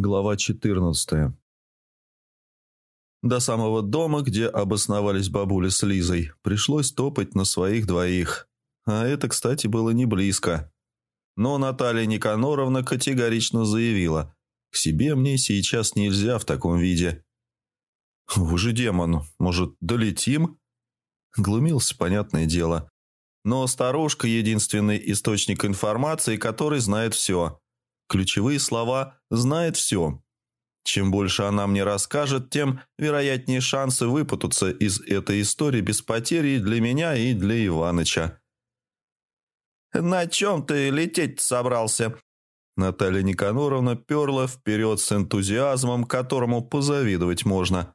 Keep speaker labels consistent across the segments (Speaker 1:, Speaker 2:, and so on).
Speaker 1: Глава 14 До самого дома, где обосновались бабуля с Лизой, пришлось топать на своих двоих. А это, кстати, было не близко. Но Наталья Никаноровна категорично заявила, к себе мне сейчас нельзя в таком виде. «Вы же демон, может, долетим?» Глумился, понятное дело. Но старушка – единственный источник информации, который знает все. Ключевые слова «знает все». Чем больше она мне расскажет, тем вероятнее шансы выпутаться из этой истории без потери для меня, и для Иваныча. «На чем ты лететь собрался?» Наталья Никаноровна перла вперед с энтузиазмом, которому позавидовать можно.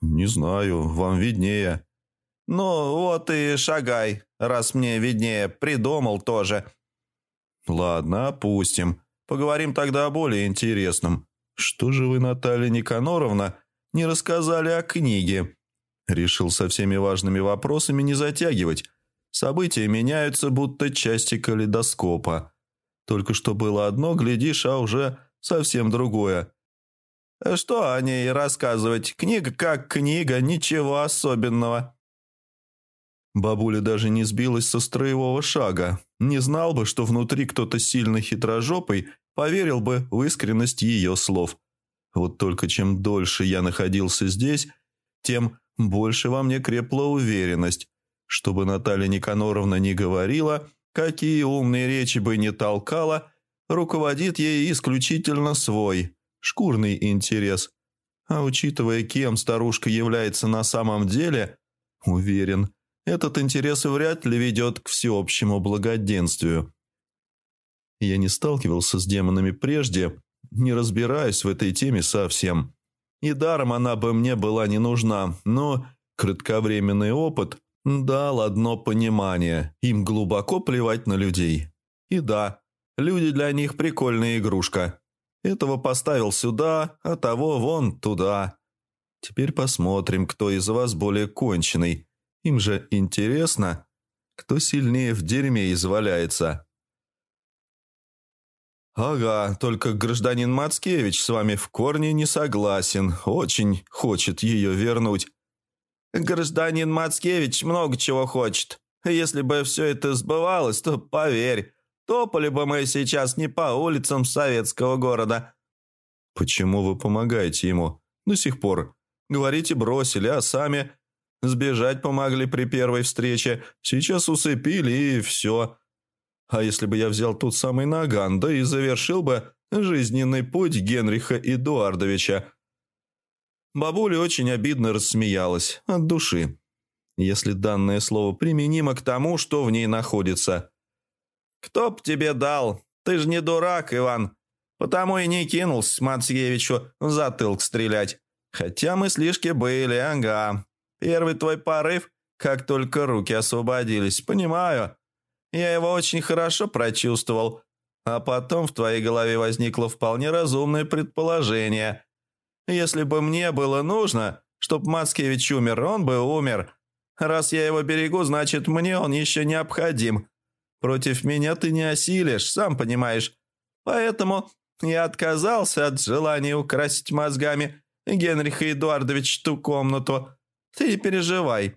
Speaker 1: «Не знаю, вам виднее». «Ну, вот и шагай, раз мне виднее, придумал тоже». «Ладно, опустим. Поговорим тогда о более интересном. Что же вы, Наталья Никаноровна, не рассказали о книге?» Решил со всеми важными вопросами не затягивать. События меняются, будто части калейдоскопа. Только что было одно, глядишь, а уже совсем другое. «Что о ней рассказывать? Книга как книга, ничего особенного». Бабуля даже не сбилась со строевого шага. Не знал бы, что внутри кто-то сильно хитрожопый, поверил бы в искренность ее слов. Вот только чем дольше я находился здесь, тем больше во мне крепла уверенность. Чтобы Наталья Никаноровна не говорила, какие умные речи бы не толкала, руководит ей исключительно свой, шкурный интерес. А учитывая, кем старушка является на самом деле, уверен – этот интерес вряд ли ведет к всеобщему благоденствию. Я не сталкивался с демонами прежде, не разбираюсь в этой теме совсем. И даром она бы мне была не нужна, но кратковременный опыт дал одно понимание. Им глубоко плевать на людей. И да, люди для них прикольная игрушка. Этого поставил сюда, а того вон туда. Теперь посмотрим, кто из вас более конченый. Им же интересно, кто сильнее в дерьме изваляется. «Ага, только гражданин Мацкевич с вами в корне не согласен, очень хочет ее вернуть». «Гражданин Мацкевич много чего хочет. Если бы все это сбывалось, то, поверь, топали бы мы сейчас не по улицам советского города». «Почему вы помогаете ему? До сих пор. Говорите, бросили, а сами Сбежать помогли при первой встрече, сейчас усыпили и все. А если бы я взял тот самый наган, да и завершил бы жизненный путь Генриха Эдуардовича? Бабуля очень обидно рассмеялась, от души. Если данное слово применимо к тому, что в ней находится.
Speaker 2: «Кто б тебе дал? Ты же не дурак, Иван. Потому и не кинулся Мацкевичу в затылк стрелять. Хотя мыслишки были, ага, Первый твой порыв, как только руки освободились, понимаю. Я его очень хорошо прочувствовал. А потом в твоей голове возникло вполне разумное предположение. Если бы мне было нужно, чтоб Мацкевич умер, он бы умер. Раз я его берегу, значит, мне он еще необходим. Против меня ты не осилишь, сам понимаешь. Поэтому я отказался от желания украсить мозгами Генриха Эдуардовича ту комнату, ты не переживай.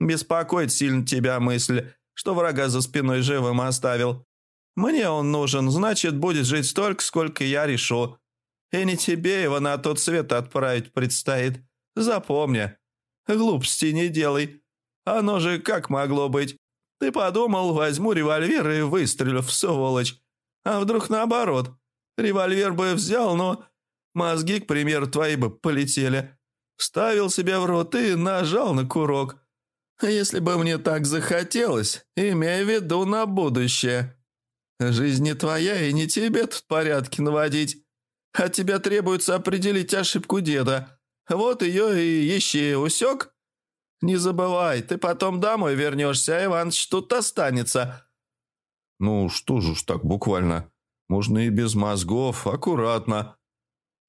Speaker 2: Беспокоит сильно тебя мысль, что врага за спиной живым оставил. Мне он нужен, значит, будет жить столько, сколько я решу. И не тебе его на тот свет отправить предстоит. Запомни. Глупости не делай. Оно же как могло быть? Ты подумал, возьму револьвер и выстрелю в сволочь. А вдруг наоборот? Револьвер бы взял, но мозги, к примеру, твои бы полетели. Вставил себя в рот и нажал на курок. Если бы мне так захотелось, имея в виду на будущее. Жизнь не твоя, и не тебе тут порядки наводить. От тебя требуется определить ошибку деда. Вот ее и ищи, усек? Не забывай, ты потом домой вернешься, а Иваныч тут останется.
Speaker 1: Ну, что же уж так буквально. Можно и без мозгов, аккуратно.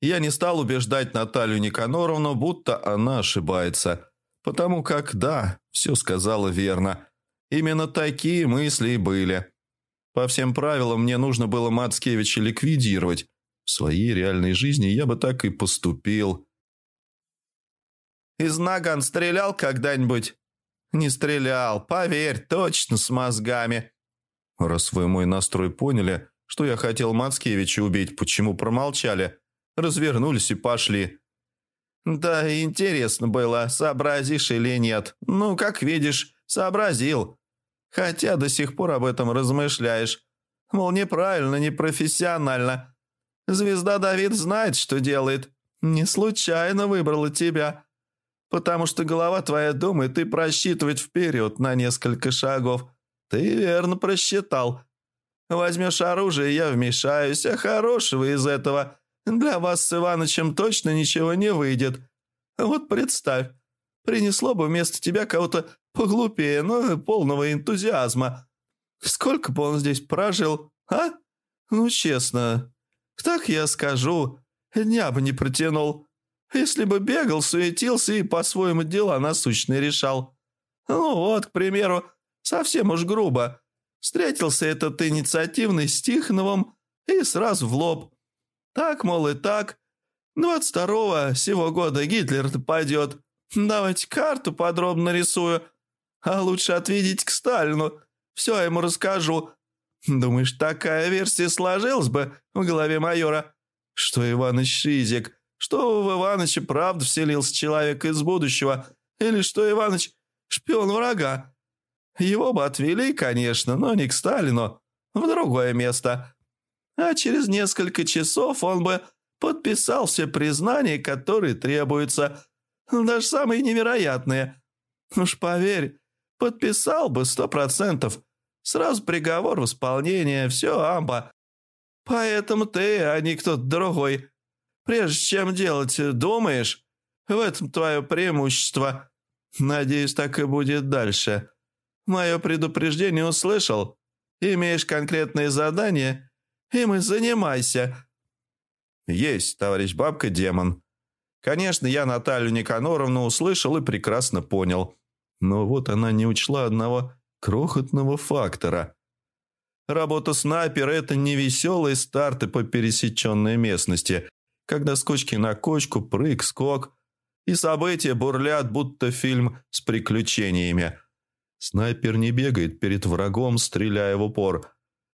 Speaker 1: Я не стал убеждать Наталью Никаноровну, будто она ошибается. Потому как, да, все сказала верно. Именно такие мысли и были. По всем правилам мне нужно было Мацкевича ликвидировать. В своей реальной жизни я бы так и поступил.
Speaker 2: «Из наган стрелял когда-нибудь?» «Не стрелял, поверь, точно с мозгами».
Speaker 1: Раз вы мой настрой поняли, что я хотел Мацкевича убить, почему промолчали? Развернулись и пошли.
Speaker 2: «Да, интересно было, сообразишь или нет. Ну, как видишь, сообразил. Хотя до сих пор об этом размышляешь. Мол, неправильно, непрофессионально. Звезда Давид знает, что делает. Не случайно выбрала тебя потому что голова твоя думает и просчитывает вперед на несколько шагов. Ты верно просчитал. Возьмешь оружие, я вмешаюсь, а хорошего из этого для вас с Иванычем точно ничего не выйдет. Вот представь, принесло бы вместо тебя кого-то поглупее, но полного энтузиазма. Сколько бы он здесь прожил, а? Ну, честно, так я скажу, дня бы не протянул. Если бы бегал, суетился и по-своему дела насущные решал. Ну вот, к примеру, совсем уж грубо. Встретился этот инициативный с Тихоновым и сразу в лоб. Так, мол, и так. 22-го сего года Гитлер пойдет. Давайте карту подробно рисую. А лучше отведите к Сталину. Все ему расскажу. Думаешь, такая версия сложилась бы в голове майора, что Иваныч Шизик что в Иваныча правда вселился человек из будущего, или что Иваныч – шпион врага. Его бы отвели, конечно, но не к Сталину, в другое место. А через несколько часов он бы подписал все признания, которые требуются, даже самые невероятные. Уж поверь, подписал бы сто процентов. Сразу приговор в исполнение, все амба. Поэтому ты, а не кто-то другой, Прежде чем делать, думаешь? В этом твое преимущество. Надеюсь, так и будет дальше. Мое предупреждение услышал. Имеешь конкретные задания, им и занимайся».
Speaker 1: «Есть, товарищ бабка-демон». Конечно, я Наталью Никаноровну услышал и прекрасно понял. Но вот она не учла одного крохотного фактора. Работа снайпера – это не веселые старты по пересеченной местности, когда с кочки на кочку, прыг, скок, и события бурлят, будто фильм с приключениями. Снайпер не бегает перед врагом, стреляя в упор.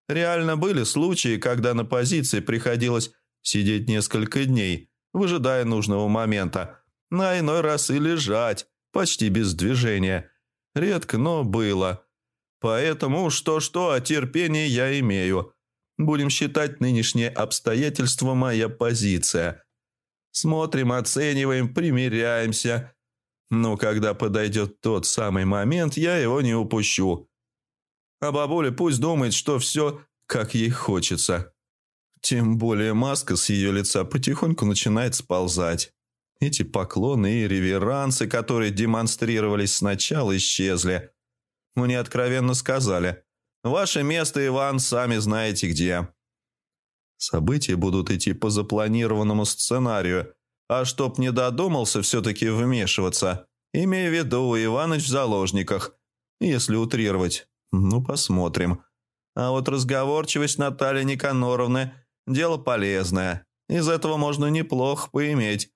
Speaker 1: Реально были случаи, когда на позиции приходилось сидеть несколько дней, выжидая нужного момента, на иной раз и лежать, почти без движения. Редко, но было. Поэтому что-что, а терпение я имею. Будем считать нынешние обстоятельства моя позиция. Смотрим, оцениваем, примеряемся. Но когда подойдет тот самый момент, я его не упущу. А бабуля пусть думает, что все, как ей хочется. Тем более маска с ее лица потихоньку начинает сползать. Эти поклоны и реверансы, которые демонстрировались сначала, исчезли. Мне откровенно сказали – Ваше место, Иван, сами знаете где. События будут идти по запланированному сценарию, а чтоб не додумался все-таки вмешиваться, имея в виду Иваныч в заложниках, если утрировать. Ну, посмотрим. А вот разговорчивость Натальи Никаноровны – дело полезное. Из этого можно неплохо поиметь.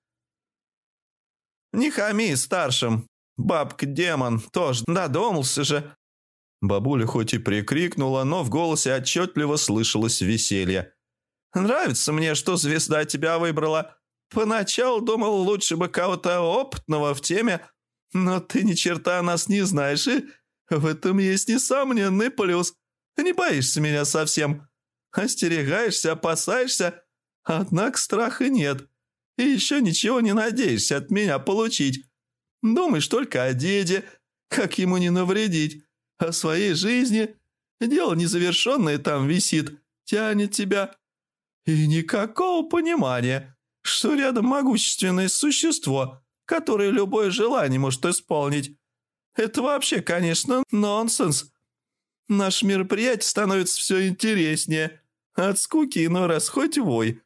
Speaker 1: «Не хами старшим. Бабка-демон тоже додумался же. Бабуля хоть и прикрикнула, но в голосе отчетливо слышалось веселье. «Нравится мне, что звезда тебя выбрала. Поначалу думал, лучше бы кого-то опытного в теме, но ты ни черта нас не знаешь, и в этом есть несомненный плюс. Не боишься меня совсем. Остерегаешься, опасаешься, однако страха нет. И еще ничего не надеешься от меня получить. Думаешь только о деде, как ему не навредить» о своей жизни. Дело незавершенное там висит, тянет тебя. И никакого понимания, что рядом могущественное существо, которое любое желание может исполнить. Это вообще, конечно, нонсенс. Наше мероприятие становится все интереснее. От скуки иной раз хоть вой.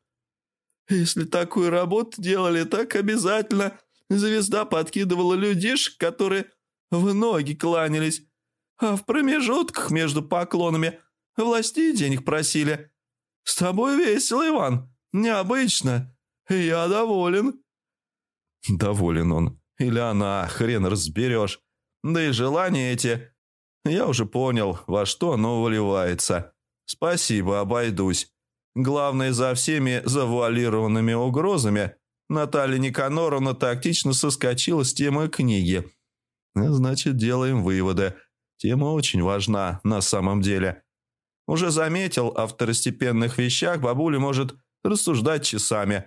Speaker 1: Если такую работу делали, так обязательно звезда подкидывала людишек, которые в ноги кланялись, а в промежутках между поклонами власти денег просили. С тобой весело, Иван.
Speaker 2: Необычно. Я доволен».
Speaker 1: Доволен он. Или она, хрен разберешь. Да и желания эти... Я уже понял, во что оно выливается. Спасибо, обойдусь. Главное, за всеми завуалированными угрозами Наталья Никаноровна тактично соскочила с темы книги. Значит, делаем выводы. Тема очень важна на самом деле. Уже заметил, о второстепенных вещах бабуля может рассуждать часами,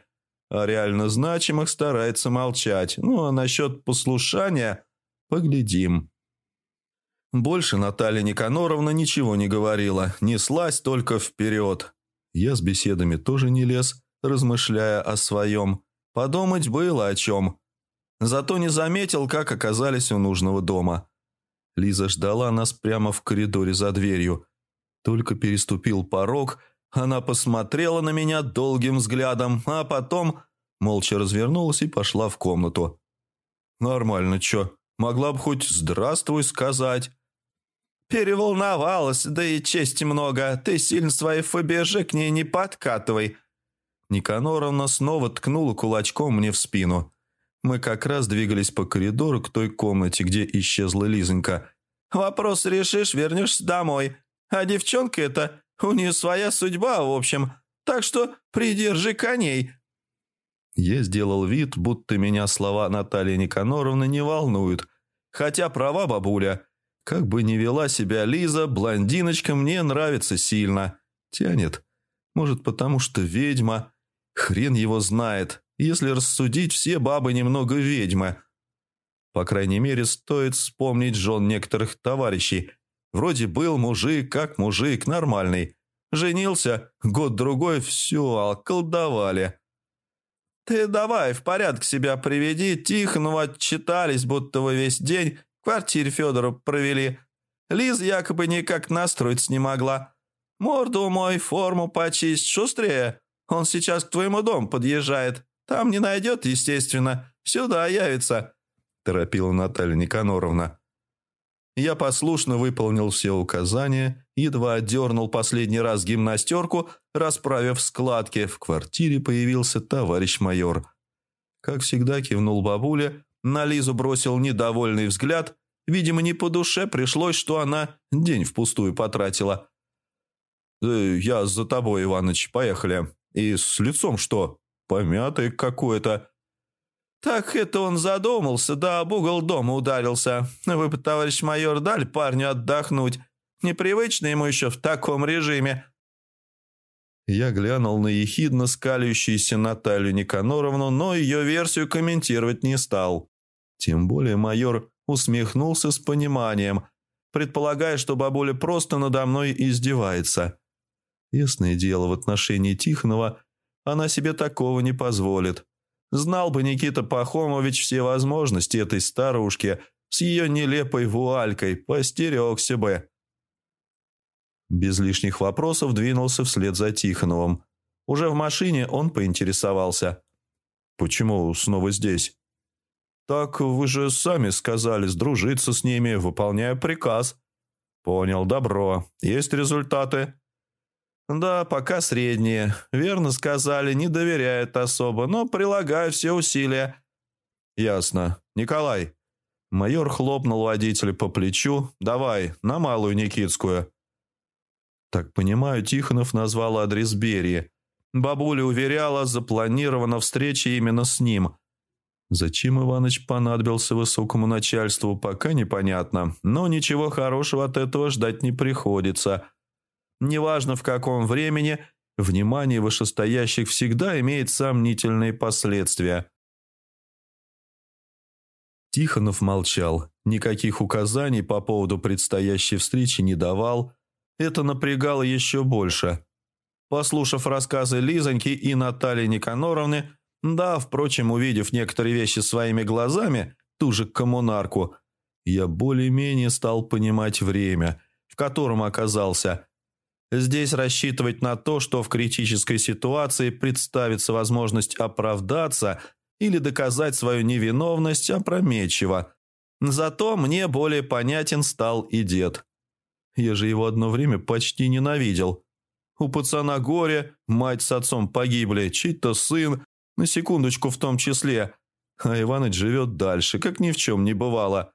Speaker 1: а реально значимых старается молчать. Ну, а насчет послушания поглядим. Больше Наталья Никаноровна ничего не говорила, неслась только вперед. Я с беседами тоже не лез, размышляя о своем. Подумать было о чем. Зато не заметил, как оказались у нужного дома. Лиза ждала нас прямо в коридоре за дверью. Только переступил порог, она посмотрела на меня долгим взглядом, а потом молча развернулась и пошла в комнату. «Нормально, чё? Могла бы хоть «здравствуй» сказать».
Speaker 2: «Переволновалась, да и чести много. Ты сильно свои ФБЖ к ней не подкатывай».
Speaker 1: Никаноровна снова ткнула кулачком мне в спину. Мы как раз двигались по коридору к той комнате, где исчезла Лизонька.
Speaker 2: «Вопрос решишь, вернешься домой. А девчонка эта, у нее своя судьба, в общем. Так что придержи коней».
Speaker 1: Я сделал вид, будто меня слова Натальи Никаноровны не волнуют. Хотя права бабуля. Как бы ни вела себя Лиза, блондиночка мне нравится сильно. Тянет. Может, потому что ведьма. Хрен его знает. Если рассудить, все бабы немного ведьмы. По крайней мере, стоит вспомнить жен некоторых товарищей. Вроде был мужик, как мужик, нормальный. Женился, год-другой, все, околдовали.
Speaker 2: «Ты давай в порядок себя приведи, Тихонова отчитались, будто вы весь день в квартире Федора провели. Лиз якобы никак настроиться не могла. Морду мой, форму почисть, шустрее. Он сейчас к твоему дому подъезжает. Там не найдет, естественно. Сюда явится», – торопила Наталья Никаноровна.
Speaker 1: Я послушно выполнил все указания, едва отдернул последний раз гимнастерку, расправив складки. В квартире появился товарищ майор. Как всегда кивнул бабуля, на Лизу бросил недовольный взгляд. Видимо, не по душе пришлось, что она день впустую потратила. «Э, «Я за тобой, Иваныч, поехали. И с лицом что? Помятый какое-то».
Speaker 2: «Так это он задумался, да об угол дома ударился. Вы бы, товарищ майор, дали парню отдохнуть. Непривычно ему еще в таком режиме».
Speaker 1: Я глянул на ехидно скалящуюся Наталью Никаноровну, но ее версию комментировать не стал. Тем более майор усмехнулся с пониманием, предполагая, что бабуля просто надо мной издевается. Ясное дело, в отношении Тихонова она себе такого не позволит. Знал бы Никита Пахомович все возможности этой старушки с ее нелепой вуалькой, постерегся бы. Без лишних вопросов двинулся вслед за Тихоновым. Уже в машине он поинтересовался. «Почему снова здесь?» «Так вы же сами сказали сдружиться с ними, выполняя приказ». «Понял, добро. Есть результаты?» «Да, пока средние. Верно сказали, не доверяют особо, но прилагаю все усилия». «Ясно. Николай». Майор хлопнул водителя по плечу. «Давай, на Малую Никитскую». Так понимаю, Тихонов назвал адрес Берии. Бабуля уверяла, запланирована встреча именно с ним. Зачем Иваныч понадобился высокому начальству, пока непонятно, но ничего хорошего от этого ждать не приходится. Неважно в каком времени, внимание вышестоящих всегда имеет сомнительные последствия. Тихонов молчал, никаких указаний по поводу предстоящей встречи не давал. Это напрягало еще больше. Послушав рассказы Лизоньки и Натальи Никаноровны, да, впрочем, увидев некоторые вещи своими глазами, ту же коммунарку, я более-менее стал понимать время, в котором оказался – Здесь рассчитывать на то, что в критической ситуации представится возможность оправдаться или доказать свою невиновность опрометчиво. Зато мне более понятен стал и дед. Я же его одно время почти ненавидел. У пацана горе, мать с отцом погибли, чей-то сын, на секундочку в том числе. А Иваныч живет дальше, как ни в чем не бывало.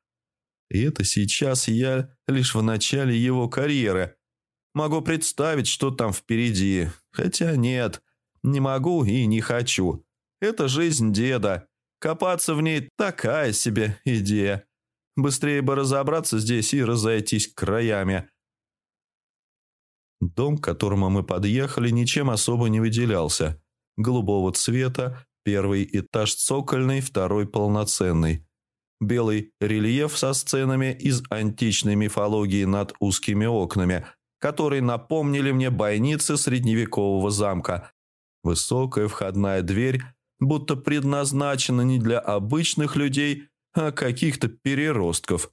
Speaker 1: И это сейчас я лишь в начале его карьеры. Могу представить, что там впереди. Хотя нет, не могу и не хочу. Это жизнь деда. Копаться в ней такая себе идея. Быстрее бы разобраться здесь и разойтись краями. Дом, к которому мы подъехали, ничем особо не выделялся. Голубого цвета, первый этаж цокольный, второй полноценный. Белый рельеф со сценами из античной мифологии над узкими окнами, которые напомнили мне бойницы средневекового замка. Высокая входная дверь, будто предназначена не для обычных людей, а каких-то переростков.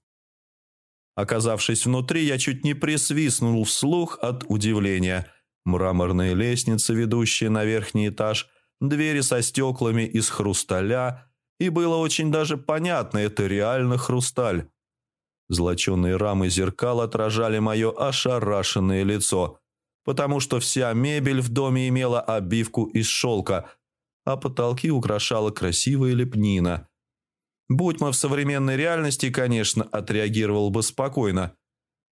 Speaker 1: Оказавшись внутри, я чуть не присвистнул вслух от удивления. Мраморные лестницы, ведущие на верхний этаж, двери со стеклами из хрусталя, и было очень даже понятно, это реально хрусталь. Золоченые рамы зеркал отражали мое ошарашенное лицо, потому что вся мебель в доме имела обивку из шелка, а потолки украшала красивая лепнина – Будь мы в современной реальности, конечно, отреагировал бы спокойно.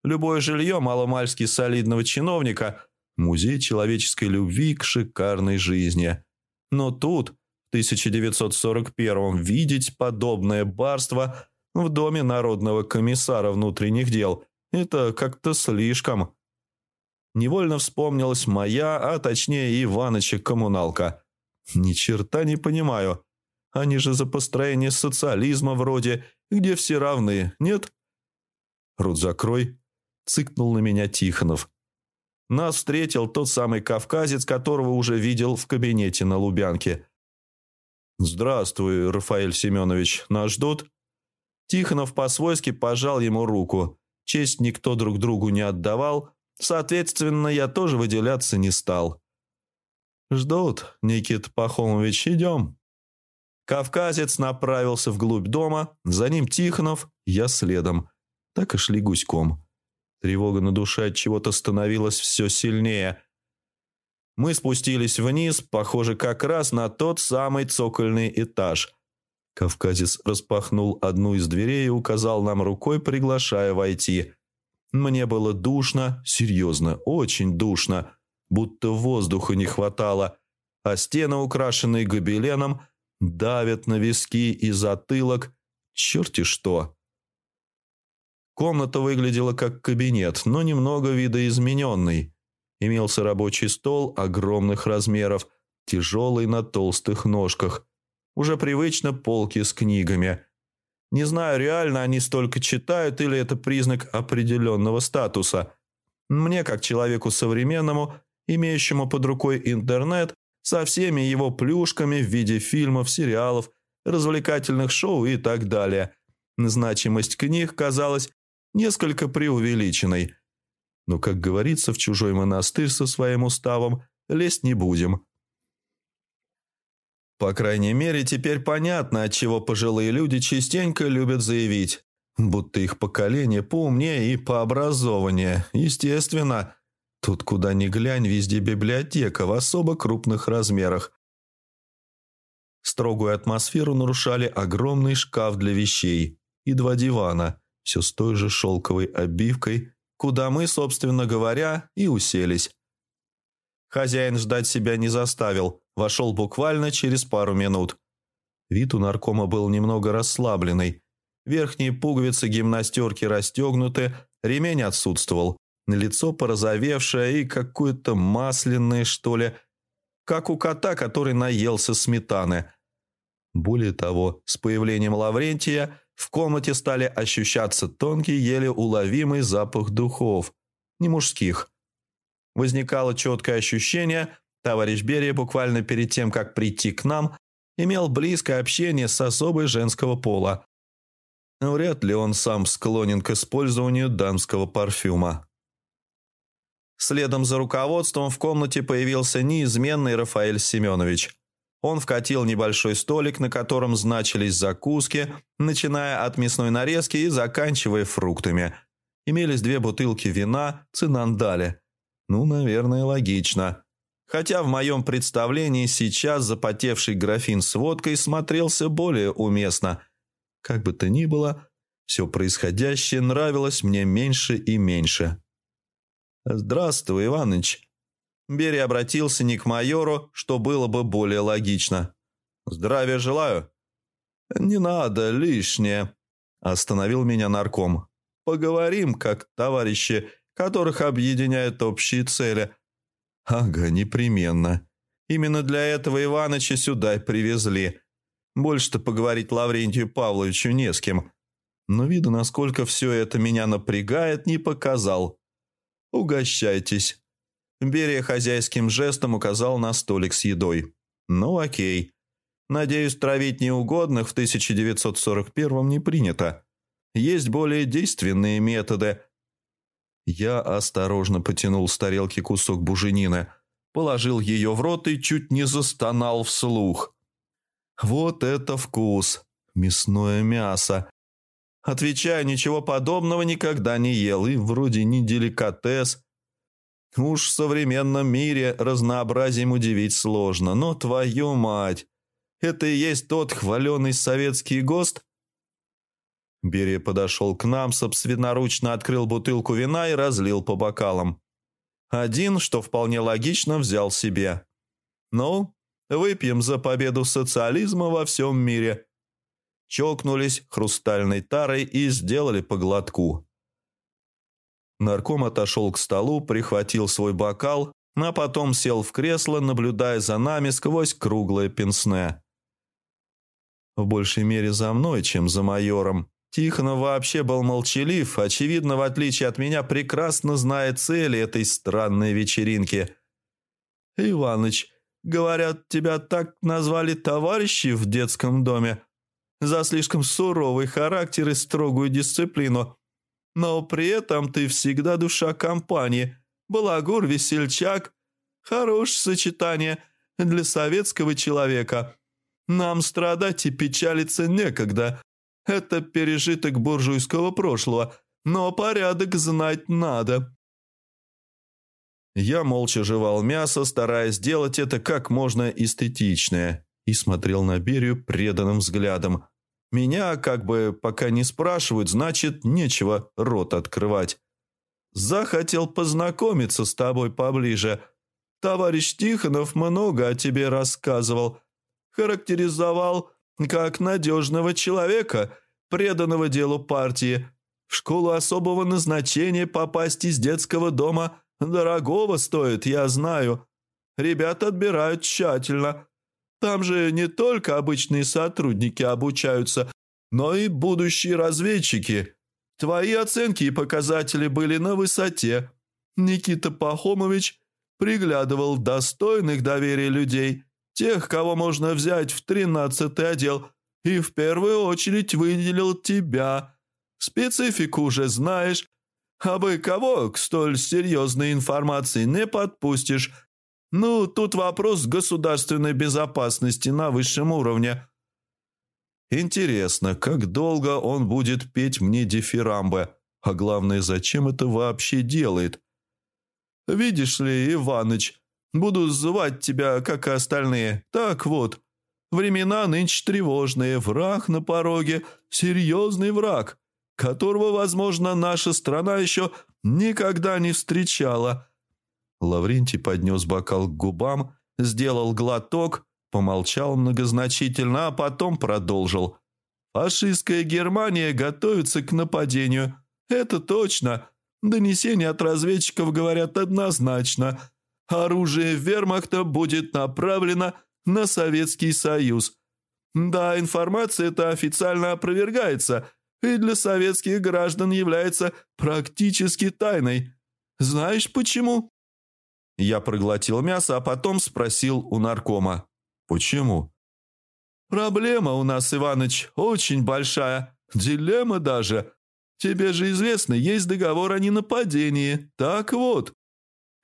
Speaker 1: Любое жилье маломальски солидного чиновника – музей человеческой любви к шикарной жизни. Но тут, в 1941-м, видеть подобное барство в доме народного комиссара внутренних дел – это как-то слишком. Невольно вспомнилась моя, а точнее Иваныча коммуналка. Ни черта не понимаю – они же за построение социализма вроде, где все равны, нет? Рот закрой. Цыкнул на меня Тихонов. Нас встретил тот самый кавказец, которого уже видел в кабинете на Лубянке. «Здравствуй, Рафаэль Семенович. Нас ждут?» Тихонов по-свойски пожал ему руку. Честь никто друг другу не отдавал, соответственно, я тоже выделяться не стал. «Ждут, Никита Пахомович, идем». Кавказец направился вглубь дома, за ним Тихонов, я следом. Так и шли гуськом. Тревога на душе от чего-то становилась все сильнее. Мы спустились вниз, похоже, как раз на тот самый цокольный этаж. Кавказец распахнул одну из дверей и указал нам рукой, приглашая войти. Мне было душно, серьезно, очень душно, будто воздуха не хватало, а стены, украшенные гобеленом, давят на виски и затылок. Черти что. Комната выглядела как кабинет, но немного видоизмененный. Имелся рабочий стол огромных размеров, тяжелый на толстых ножках. Уже привычно полки с книгами. Не знаю, реально они столько читают или это признак определенного статуса. Мне, как человеку современному, имеющему под рукой интернет, со всеми его плюшками в виде фильмов, сериалов, развлекательных шоу и так далее. Значимость книг казалась несколько преувеличенной. Но, как говорится, в чужой монастырь со своим уставом лезть не будем. По крайней мере, теперь понятно, отчего пожилые люди частенько любят заявить, будто их поколение поумнее и пообразованнее. Естественно, Тут куда ни глянь, везде библиотека в особо крупных размерах. Строгую атмосферу нарушали огромный шкаф для вещей и два дивана, все с той же шелковой обивкой, куда мы, собственно говоря, и уселись. Хозяин ждать себя не заставил, вошел буквально через пару минут. Вид у наркома был немного расслабленный. Верхние пуговицы гимнастерки расстегнуты, ремень отсутствовал. Лицо порозовевшее и какое-то масляное, что ли, как у кота, который наелся сметаны. Более того, с появлением Лаврентия в комнате стали ощущаться тонкий, еле уловимый запах духов, не мужских. Возникало четкое ощущение, товарищ Берия буквально перед тем, как прийти к нам, имел близкое общение с особой женского пола. Вряд ли он сам склонен к использованию дамского парфюма. Следом за руководством в комнате появился неизменный Рафаэль Семенович. Он вкатил небольшой столик, на котором значились закуски, начиная от мясной нарезки и заканчивая фруктами. Имелись две бутылки вина «Цинандали». Ну, наверное, логично. Хотя в моем представлении сейчас запотевший графин с водкой смотрелся более уместно. Как бы то ни было, все происходящее нравилось мне меньше и меньше. «Здравствуй, Иваныч». Берия обратился не к майору, что было бы более логично. «Здравия желаю». «Не надо, лишнее», – остановил меня нарком. «Поговорим, как товарищи, которых объединяют общие цели». «Ага, непременно. Именно для этого Иваныча сюда привезли. Больше-то поговорить Лаврентию Павловичу не с кем. Но виду, насколько все это меня напрягает, не показал. Угощайтесь». Берия хозяйским жестом указал на столик с едой. «Ну окей. Надеюсь, травить неугодных в 1941 не принято. Есть более действенные методы – я осторожно потянул с тарелки кусок буженины, положил ее в рот и чуть не застонал вслух. «Вот это вкус! Мясное мясо!» Отвечаю, ничего подобного никогда не ел, и вроде не деликатес. Уж в современном мире разнообразием удивить сложно, но твою мать! Это и есть тот хваленый советский ГОСТ? Берия подошел к нам, собственноручно открыл бутылку вина и разлил по бокалам. Один, что вполне логично, взял себе. «Ну, выпьем за победу социализма во всем мире». Чокнулись хрустальной тарой и сделали по глотку. Нарком отошел к столу, прихватил свой бокал, а потом сел в кресло, наблюдая за нами сквозь круглое пенсне. В большей мере за мной, чем за майором. Тихонов вообще был молчалив, очевидно, в отличие от меня, прекрасно зная цели этой странной вечеринки. «Иваныч, говорят, тебя так назвали товарищи в детском доме за слишком суровый характер и строгую дисциплину. Но при этом ты всегда душа компании, балагур, весельчак. Хорошее сочетание для советского человека. Нам страдать и печалиться некогда». Это пережиток буржуйского прошлого, но порядок знать надо». Я молча жевал мясо, стараясь сделать это как можно эстетичнее, и смотрел на Берию преданным взглядом. Меня как бы пока не спрашивают, значит, нечего рот открывать. Захотел познакомиться с тобой поближе. Товарищ Тихонов много о тебе рассказывал. Характеризовал как надежного человека, преданного делу партии. В школу особого назначения попасть из детского дома дорогого стоит, я знаю. Ребята отбирают тщательно. Там же не только обычные сотрудники обучаются, но и будущие разведчики. Твои оценки и показатели были на высоте. Никита Пахомович приглядывал достойных доверия людей – Тех, кого можно взять в тринадцатый отдел, и в первую очередь выделил тебя. Специфику уже знаешь, а бы кого к столь серьезной информации не подпустишь. Ну, тут вопрос государственной безопасности на высшем уровне. Интересно, как долго он будет петь мне дифирамбы, а главное, зачем это вообще делает? Видишь ли, Иваныч, Буду звать тебя, как и остальные. Так вот, времена нынче тревожные, враг на пороге, серьезный враг, которого, возможно, наша страна еще никогда не встречала». Лаврентий поднес бокал к губам, сделал глоток, помолчал многозначительно, а потом продолжил. «Фашистская Германия готовится к нападению. Это точно. Донесения от разведчиков говорят однозначно оружие вермахта будет направлено на Советский Союз. Да, информация эта официально опровергается и для советских граждан является практически тайной. Знаешь почему? Я проглотил мясо, а потом спросил у наркома. Почему? Проблема у нас, Иваныч, очень большая. Дилемма даже. Тебе же известно, есть договор о ненападении. Так вот,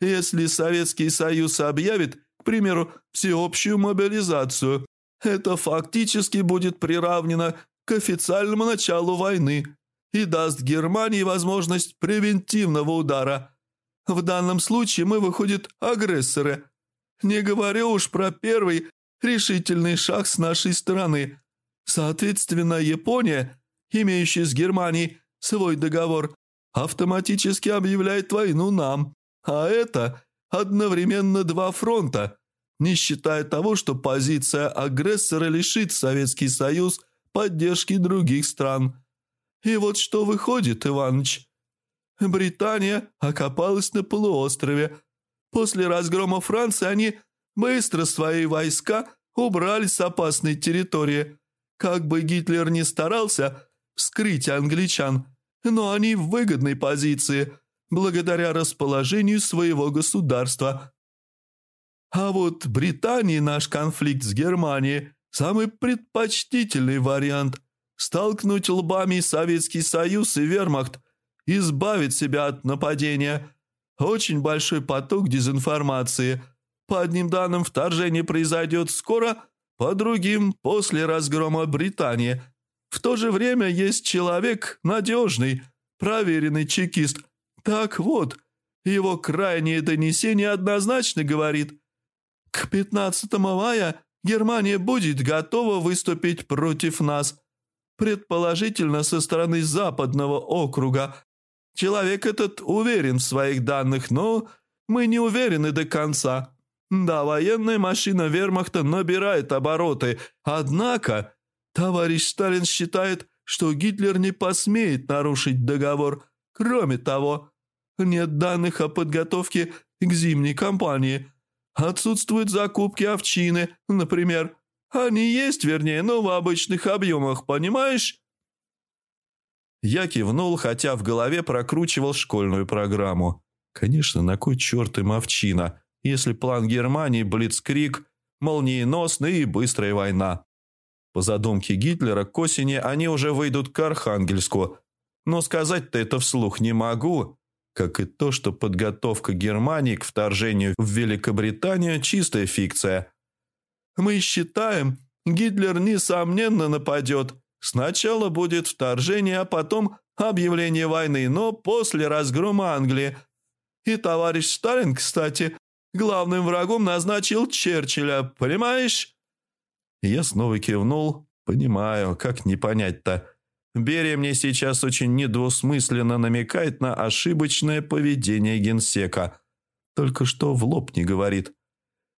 Speaker 1: если Советский Союз объявит, к примеру, всеобщую мобилизацию, это фактически будет приравнено к официальному началу войны и даст Германии возможность превентивного удара.
Speaker 3: В данном случае мы, выходит, агрессоры. Не говорю уж про первый решительный шаг с нашей стороны. Соответственно, Япония, имеющая с Германией свой договор, автоматически объявляет войну нам. А это одновременно два фронта, не считая того, что позиция агрессора лишит Советский Союз поддержки других стран. И вот что выходит, Иваныч. Британия окопалась на полуострове. После разгрома Франции они быстро свои войска убрали с опасной территории. Как бы Гитлер ни старался вскрыть англичан, но они в выгодной позиции, благодаря расположению своего государства. А вот Британии наш конфликт с Германией – самый предпочтительный вариант. Столкнуть лбами Советский Союз и Вермахт, избавить себя от нападения. Очень большой поток дезинформации. По одним данным, вторжение произойдет скоро, по другим – после разгрома Британии. В то же время есть человек надежный, проверенный чекист. Так вот, его крайнее донесение однозначно говорит – к 15 мая Германия будет готова выступить против нас, предположительно со стороны западного округа. Человек этот уверен в своих данных, но мы не уверены до конца. Да, военная машина вермахта набирает обороты, однако товарищ Сталин считает, что Гитлер не посмеет нарушить договор. Кроме того, нет данных о подготовке к зимней кампании – Отсутствуют закупки овчины, например. Они есть, вернее, но в обычных объемах, понимаешь?»
Speaker 1: Я кивнул, хотя в голове прокручивал школьную программу. Конечно, на кой черт им овчина, если план Германии – блицкрик, молниеносная и быстрая война. По задумке Гитлера, к осени они уже выйдут к Архангельску. Но сказать-то это вслух не могу, как и то, что подготовка Германии к вторжению в Великобританию – чистая фикция.
Speaker 3: «Мы считаем, Гитлер несомненно нападет. Сначала будет вторжение, а потом объявление войны, но после разгрома Англии. И товарищ Сталин, кстати, главным врагом назначил Черчилля, понимаешь?»
Speaker 1: Я снова кивнул. «Понимаю, как не понять-то?» Берия мне сейчас очень недвусмысленно намекает на ошибочное поведение генсека. Только что в лоб не говорит.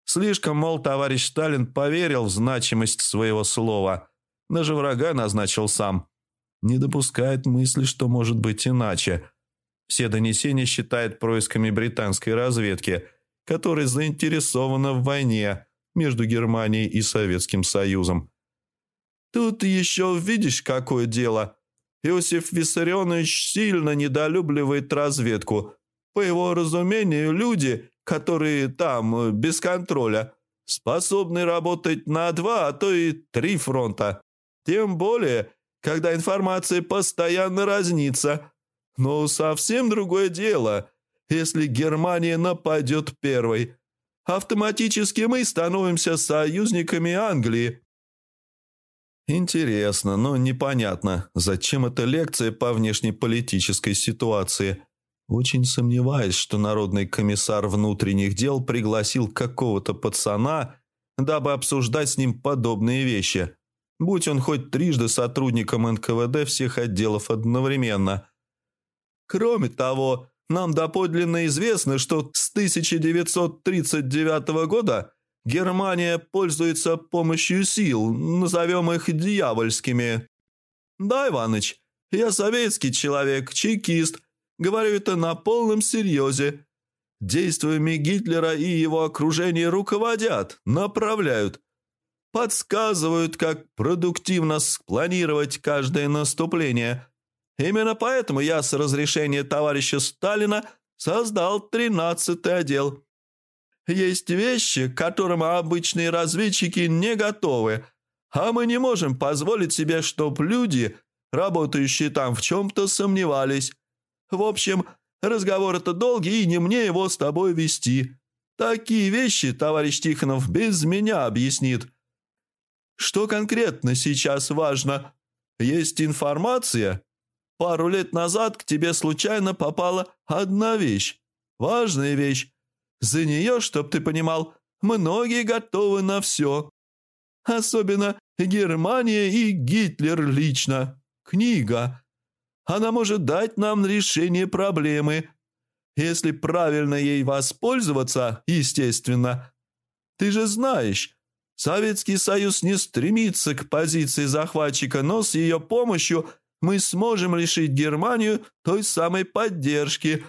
Speaker 1: Слишком, мол, товарищ Сталин поверил в значимость своего слова. Даже врага назначил сам. Не допускает мысли, что может быть иначе. Все донесения считает происками британской разведки, которая заинтересована в войне между Германией и Советским Союзом.
Speaker 3: Тут еще видишь, какое дело. Иосиф Виссарионович сильно недолюбливает разведку. По его разумению, люди, которые там, э, без контроля, способны работать на два, а то и три фронта. Тем более, когда информация постоянно разнится. Но совсем другое дело, если Германия нападет первой. Автоматически мы становимся союзниками Англии.
Speaker 1: Интересно, но непонятно, зачем эта лекция по внешнеполитической ситуации. Очень сомневаюсь, что народный комиссар внутренних дел пригласил какого-то пацана, дабы обсуждать с ним подобные вещи. Будь он хоть трижды сотрудником НКВД всех отделов одновременно.
Speaker 3: Кроме того, нам доподлинно известно, что с 1939 года Германия пользуется помощью сил, назовем их дьявольскими. Да, Иваныч, я советский человек, чекист, говорю это на полном серьезе. Действиями Гитлера и его окружения руководят, направляют, подсказывают, как продуктивно спланировать каждое наступление. Именно поэтому я с разрешения товарища Сталина создал 13-й отдел. Есть вещи, к которым обычные разведчики не готовы, а мы не можем позволить себе, чтобы люди, работающие там, в чем-то сомневались. В общем, разговор это долгий, и не мне его с тобой вести. Такие вещи товарищ Тихонов без меня объяснит. Что конкретно сейчас важно? Есть информация? Пару лет назад к тебе случайно попала одна вещь. Важная вещь. За нее, чтоб ты понимал, многие готовы на все. Особенно Германия и Гитлер лично. Книга. Она может дать нам решение проблемы. Если правильно ей воспользоваться, естественно. Ты же знаешь, Советский Союз не стремится к позиции захватчика, но с ее помощью мы сможем лишить Германию той самой поддержки,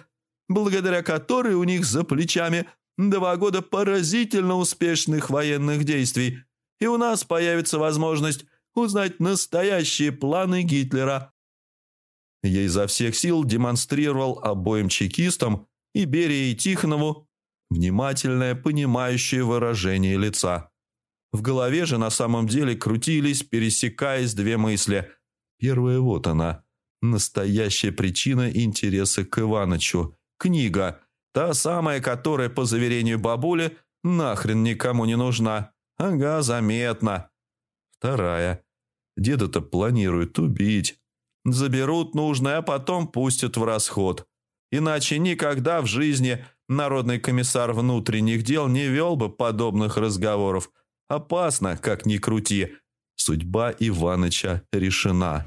Speaker 3: благодаря которой у них за плечами два года поразительно успешных военных действий, и у нас появится возможность узнать настоящие планы Гитлера. Я изо всех сил демонстрировал обоим чекистам и Берии и Тихонову внимательное, понимающее выражение лица. В голове же на самом деле крутились, пересекаясь две мысли. Первая вот она. Настоящая причина интереса к Иванычу. Книга. Та самая, которая, по заверению бабули, нахрен никому не нужна. Ага, заметно. Вторая. Деда-то планируют убить. Заберут нужное, а потом пустят в расход. Иначе никогда в жизни народный комиссар внутренних дел не вел бы подобных разговоров – Опасно, как ни крути. Судьба Иваныча решена.